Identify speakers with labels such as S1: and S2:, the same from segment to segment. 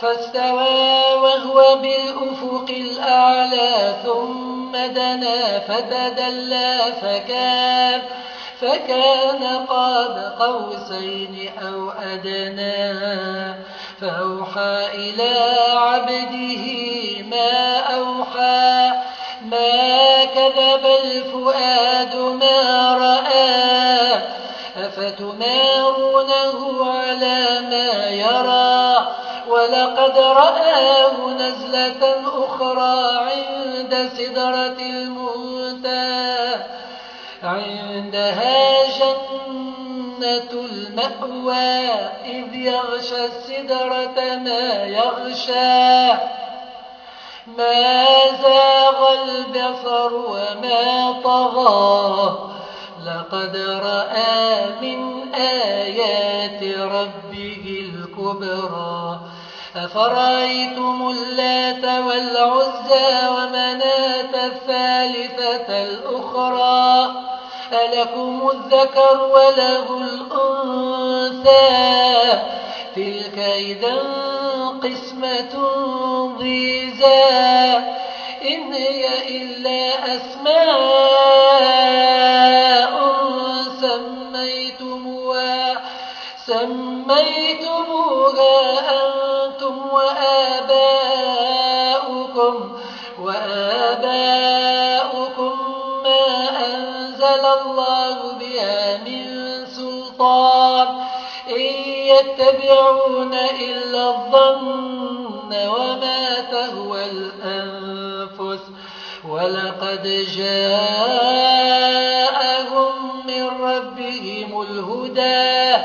S1: فاستوى وهو بالأفق الأعلى ثم دنا فتدلى فكان فكان قاب قوسين أو أدنى. فأوحى إلى عبده ما أوحى ما ولقد رآه نزلة أخرى عند سدرة المنتهى. عندها جنة المأوى إذ يغشى السدرة ما يغشى. ما زاغ البصر وما طغى. لقد رأى من آيات ربه الكبرى. أفرأيتم اللات والعزى ومناه الثالثة الأخرى ألكم الذكر وله الأنثى تلك إذا قسمة ضيزى إن هي إلا أسماء سميتموها سميتموها أنتم وآباؤكم وآباؤكم ما أنزل الله بها من سلطان. إن يتبعون إلا الظن وما تهوى الأنفس. ولقد جاءهم من ربهم الهدى.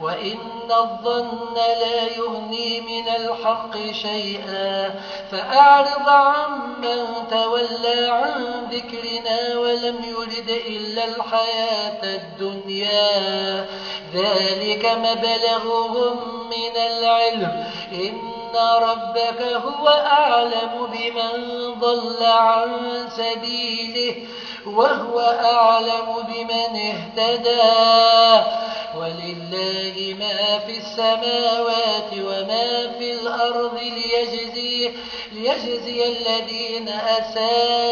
S1: وإن الظن لا يغني من الحق شيئا فأعرض عمن تولى عن ذكرنا ولم يرد إلا الحياة الدنيا ذلك مبلغهم من العلم إن ربك هو أعلم بمن ضل عن سبيله وهو أعلم بمن اهتدى ولله ما في السماوات وما في الأرض ليجزي, ليجزي الذين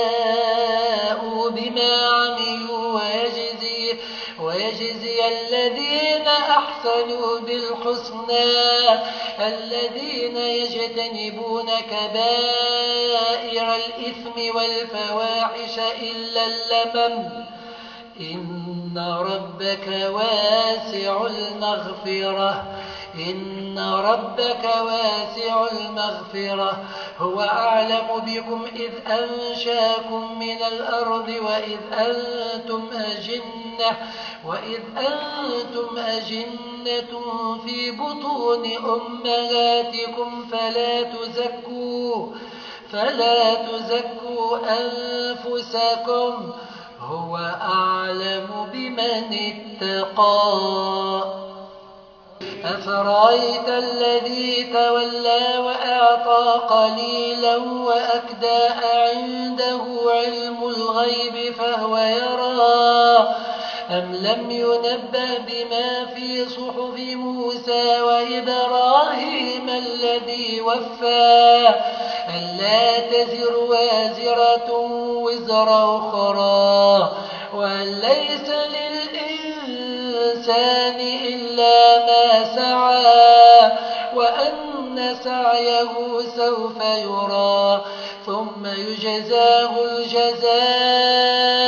S1: أساءوا بما عملوا ويجزي, ويجزي الذين أحسنوا بالحسنى الذين يجتنبون كبائر الإثم والفواحش إلا اللمم إن ربك واسع المغفرة. إن ربك واسع المغفرة. هو أعلم بكم إذ أنشاكم من الأرض وإذ أنتم أجنة وإذ أنتم أجنة في بطون أمهاتكم. فلا تزكوا فلا تزكوا أنفسكم. هو بمن اتقى. أفرأيت الذي تولى وأعطى قليلا وأكدى عنده علم الغيب فهو يرى. أم لم ينبه بما في صحف موسى وإبراهيم الذي وفى؟ ألا تزر وازرة وزر أخرى. وأن ليس للإنسان إلا ما سعى وأن سعيه سوف يرى ثم يجزاه الجزاء.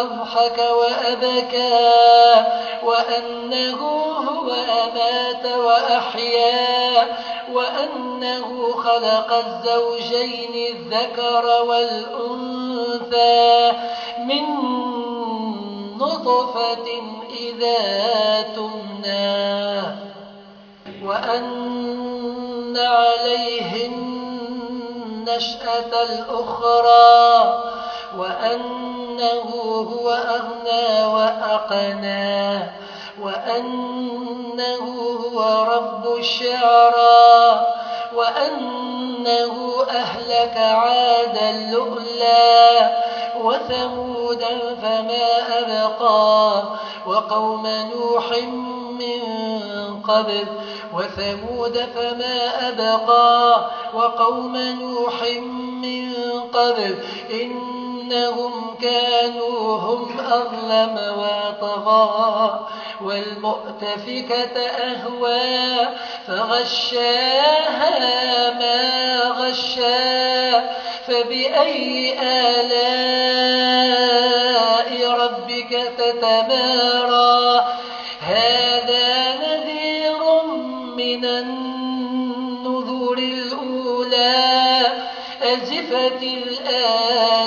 S1: هو أضحك وأبكى وأنه هو أمات وأحيا وأنه خلق الزوجين الذكر والأنثى. من نطفة إذا تمنى وأن عليه النشأة الأخرى وأنه هو أغنى وأقنى وأنه هو رب الشعرى وأنه أهلك عاد اللؤلا وثمودا فما أبقى وقوم نوح من قبل وثمود فما أبقى وقوم نوح من قبل إنهم كانوا هم أظلم وطغى والمؤتفكة أهوى فغشاها ما غشا فبأي آلاء ربك تتمارى